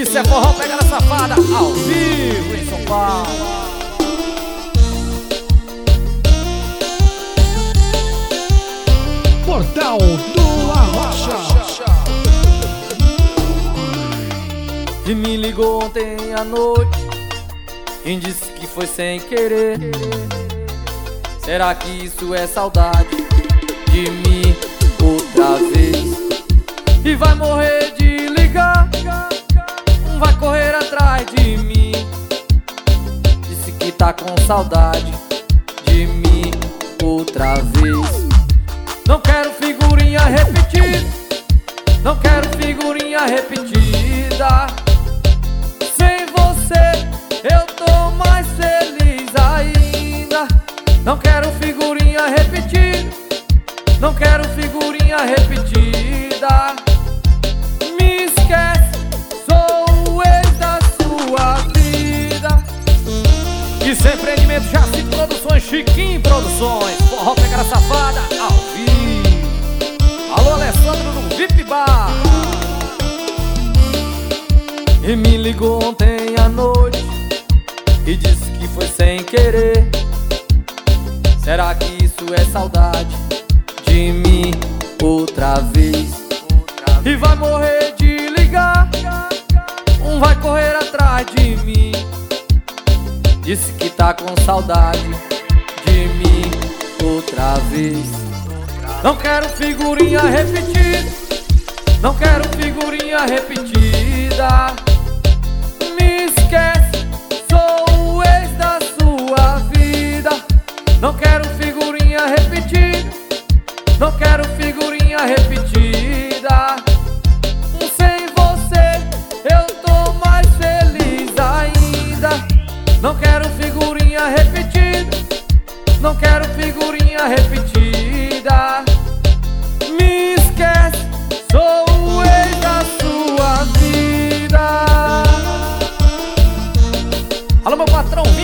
Isso é forró pegada safada ao vivo em São Paulo. Portal do Arrocha. E me ligou ontem à noite e disse que foi sem querer. Será que isso é saudade de mim outra vez? E vai morrer de vai correr atrás de mim. Disse que tá com saudade de mim outra vez. Não quero figurinha repetida, não quero figurinha repetida. Sem você eu tô mais feliz ainda. Não quero figurinha repetida, não quero figurinha repetida. Chiquinho Produções, Forró Pegada Safada, ao vivo. Alô, Alessandro do VIP Bar. E me ligou ontem à noite e disse que foi sem querer. Será que isso é saudade de mim outra vez? E vai morrer de ligar, um vai correr atrás de mim. Disse que tá com saudade outra vez. Não quero figurinha repetida, não quero figurinha repetida. Me esquece, sou o ex da sua vida. Não quero figurinha repetida, não quero figurinha repetida. Sem você eu tô mais feliz ainda. Não quero figurinha repetida, não quero figurinha repetida. Me esquece, sou o ex da sua vida. Alô, meu patrão.